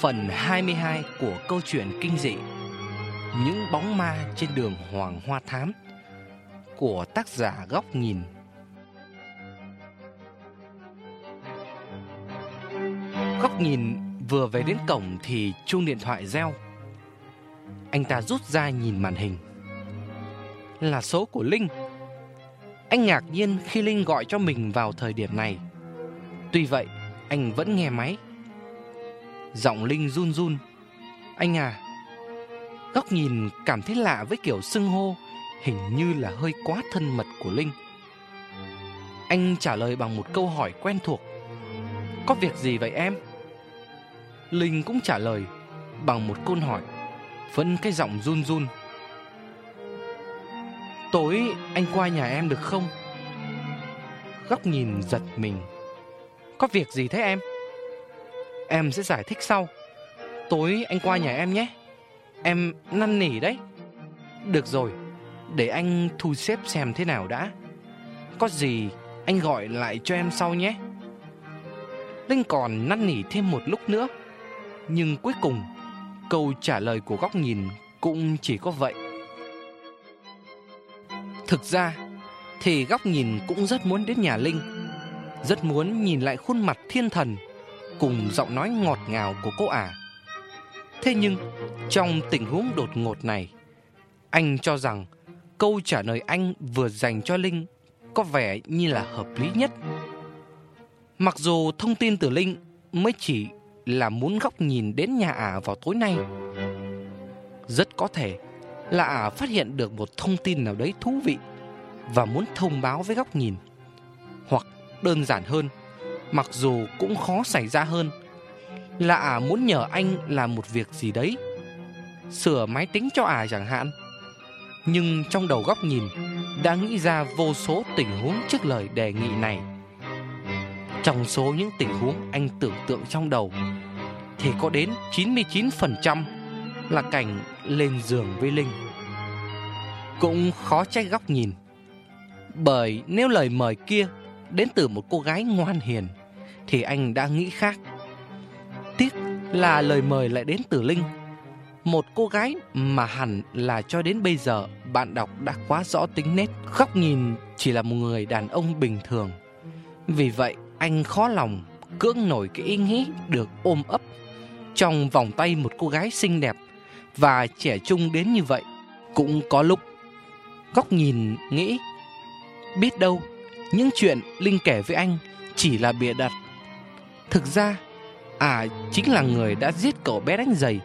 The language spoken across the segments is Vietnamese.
Phần 22 của câu chuyện kinh dị Những bóng ma trên đường Hoàng Hoa Thám Của tác giả Góc Nhìn. Góc Nhìn vừa về đến cổng thì chuông điện thoại reo. Anh ta rút ra nhìn màn hình. Là số của Linh. Anh ngạc nhiên khi Linh gọi cho mình vào thời điểm này. Tuy vậy, anh vẫn nghe máy. Giọng Linh run run Anh à Góc nhìn cảm thấy lạ với kiểu xưng hô, Hình như là hơi quá thân mật của Linh Anh trả lời bằng một câu hỏi quen thuộc Có việc gì vậy em? Linh cũng trả lời Bằng một câu hỏi, Vẫn cái giọng run run Tối anh qua nhà em được không? Góc nhìn giật mình Có việc gì thế em? Em sẽ giải thích sau. Tối anh qua nhà em nhé. Em năn nỉ đấy. Được rồi, Để anh thu xếp xem thế nào đã. Có gì anh gọi lại cho em sau nhé. Linh còn năn nỉ thêm một lúc nữa. Nhưng cuối cùng, Câu trả lời của góc nhìn Cũng chỉ có vậy. Thực ra, Thì góc nhìn cũng rất muốn đến nhà Linh. Rất muốn nhìn lại khuôn mặt thiên thần cùng giọng nói ngọt ngào của cô ả. Thế nhưng, trong tình huống đột ngột này, anh cho rằng câu trả lời anh vừa dành cho Linh có vẻ như là hợp lý nhất. Mặc dù thông tin từ Linh mới chỉ là muốn góc nhìn đến nhà ả vào tối nay. Rất có thể là ả phát hiện được một thông tin nào đấy thú vị và muốn thông báo với góc nhìn. Hoặc đơn giản hơn, mặc dù cũng khó xảy ra hơn là ả muốn nhờ anh làm một việc gì đấy sửa máy tính cho ả chẳng hạn nhưng trong đầu góc nhìn, đã nghĩ ra vô số tình huống trước lời đề nghị này trong số những tình huống anh tưởng tượng trong đầu, thì có đến 99% là cảnh lên giường với Linh. Cũng khó trách góc nhìn. Bởi nếu lời mời kia đến từ một cô gái ngoan hiền thì anh đã nghĩ khác. Tiếc là lời mời lại đến từ Linh, một cô gái mà hẳn là cho đến bây giờ bạn đọc đã quá rõ tính nét góc nhìn chỉ là một người đàn ông bình thường. Vì vậy, anh khó lòng cưỡng nổi cái ý nghĩ được ôm ấp trong vòng tay một cô gái xinh đẹp và trẻ trung đến như vậy. Cũng có lúc góc nhìn nghĩ biết đâu những chuyện Linh kể với anh chỉ là bịa đặt Thực ra, Ả chính là người đã giết cậu bé đánh giày.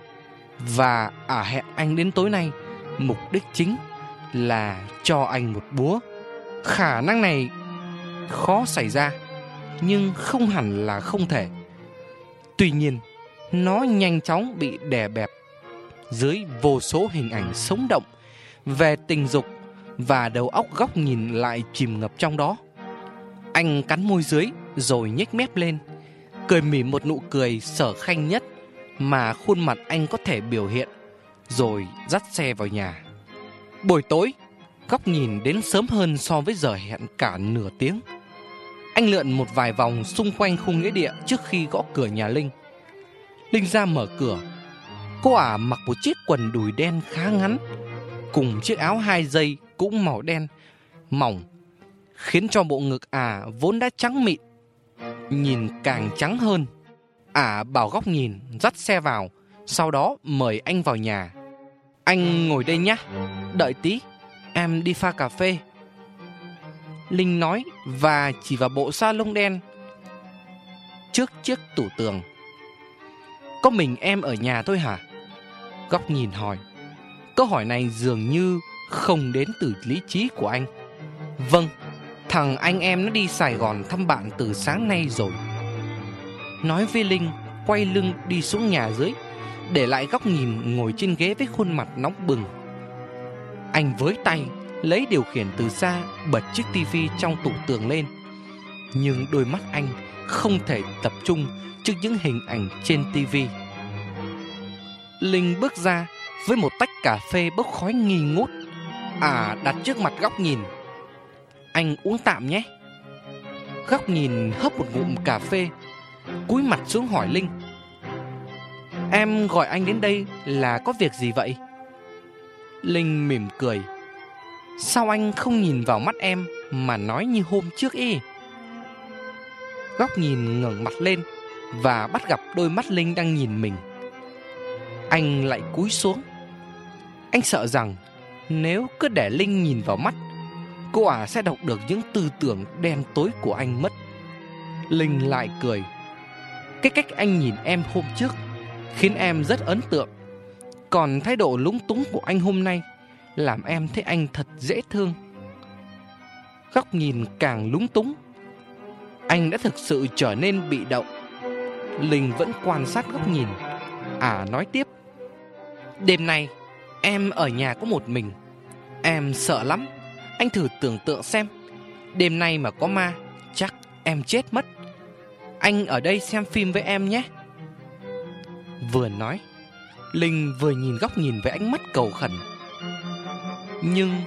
Và Ả hẹn anh đến tối nay. Mục đích chính là cho anh một búa. Khả năng này khó xảy ra, Nhưng không hẳn là không thể. Tuy nhiên, Nó nhanh chóng bị đè bẹp Dưới vô số hình ảnh sống động Về tình dục Và đầu óc góc nhìn lại chìm ngập trong đó. Anh cắn môi dưới Rồi nhếch mép lên cười mỉm một nụ cười sở khanh nhất mà khuôn mặt anh có thể biểu hiện, rồi dắt xe vào nhà. Buổi tối, góc nhìn đến sớm hơn so với giờ hẹn cả nửa tiếng. Anh lượn một vài vòng xung quanh khu nghĩa địa trước khi gõ cửa nhà Linh. Linh ra mở cửa. Cô ả mặc một chiếc quần đùi đen khá ngắn, cùng chiếc áo hai dây cũng màu đen, mỏng, khiến cho bộ ngực ả vốn đã trắng mịn nhìn càng trắng hơn. À, bảo góc nhìn, dắt xe vào, sau đó mời anh vào nhà. Anh ngồi đây nhé, đợi tí, em đi pha cà phê. Linh nói và chỉ vào bộ sa lông đen trước chiếc tủ tường. Có mình em ở nhà thôi hả? Góc nhìn hỏi. Câu hỏi này dường như không đến từ lý trí của anh. Vâng, Thằng anh em nó đi Sài Gòn thăm bạn từ sáng nay rồi. Nói với Linh, Quay lưng đi xuống nhà dưới, Để lại góc nhìn ngồi trên ghế với khuôn mặt nóng bừng. Anh với tay Lấy điều khiển từ xa, Bật chiếc tivi trong tủ tường lên. Nhưng đôi mắt anh Không thể tập trung Trước những hình ảnh trên tivi Linh bước ra Với một tách cà phê bốc khói nghi ngút. À đặt trước mặt góc nhìn anh uống tạm nhé. Góc nhìn hấp một ngụm cà phê, Cúi mặt xuống hỏi Linh. Em gọi anh đến đây là có việc gì vậy? Linh mỉm cười. Sao anh không nhìn vào mắt em Mà nói như hôm trước y Góc nhìn ngẩng mặt lên Và bắt gặp đôi mắt Linh đang nhìn mình. Anh lại cúi xuống. Anh sợ rằng Nếu cứ để Linh nhìn vào mắt Cô ả sẽ đọc được những tư tưởng đen tối của anh mất. Linh lại cười. Cái cách anh nhìn em hôm trước Khiến em rất ấn tượng. Còn thái độ lúng túng của anh hôm nay Làm em thấy anh thật dễ thương. Góc nhìn càng lúng túng. Anh đã thực sự trở nên bị động. Linh vẫn quan sát góc nhìn. À nói tiếp. Đêm nay, Em ở nhà có một mình. Em sợ lắm. Anh thử tưởng tượng xem. Đêm nay mà có ma, Chắc em chết mất. Anh ở đây xem phim với em nhé. Vừa nói, Linh vừa nhìn góc nhìn với ánh mắt cầu khẩn. Nhưng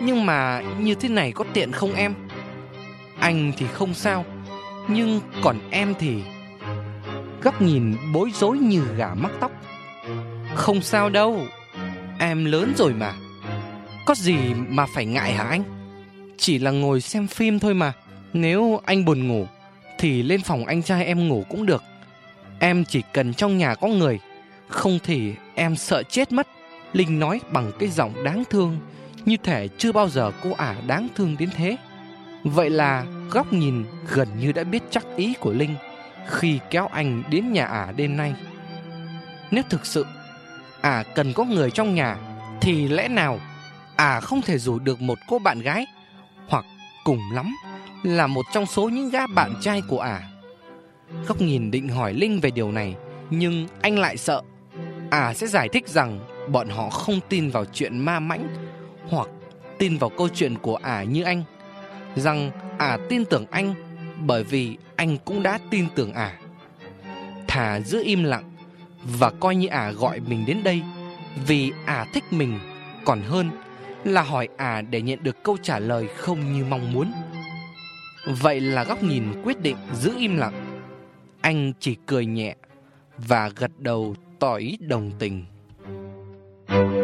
Nhưng mà như thế này có tiện không em? Anh thì không sao, Nhưng còn em thì Góc nhìn bối rối như gà mắc tóc. Không sao đâu, Em lớn rồi mà. Có gì mà phải ngại hả anh? Chỉ là ngồi xem phim thôi mà. Nếu anh buồn ngủ, Thì lên phòng anh trai em ngủ cũng được. Em chỉ cần trong nhà có người. Không thì em sợ chết mất. Linh nói bằng cái giọng đáng thương, Như thể chưa bao giờ cô ả đáng thương đến thế. Vậy là góc nhìn gần như đã biết chắc ý của Linh Khi kéo anh đến nhà ả đêm nay. Nếu thực sự ả cần có người trong nhà, Thì lẽ nào ả không thể rủ được một cô bạn gái, Hoặc cùng lắm là một trong số những gã bạn trai của ả Góc nhìn định hỏi Linh về điều này, Nhưng anh lại sợ À sẽ giải thích rằng Bọn họ không tin vào chuyện ma mãnh Hoặc tin vào câu chuyện của ả à như anh, Rằng ả à tin tưởng anh Bởi vì anh cũng đã tin tưởng ả à. Thà giữ im lặng Và coi như ả à gọi mình đến đây Vì ả à thích mình Còn hơn là hỏi ả à để nhận được câu trả lời không như mong muốn Vậy là góc nhìn quyết định giữ im lặng anh chỉ cười nhẹ và gật đầu tỏ ý đồng tình. Thank you.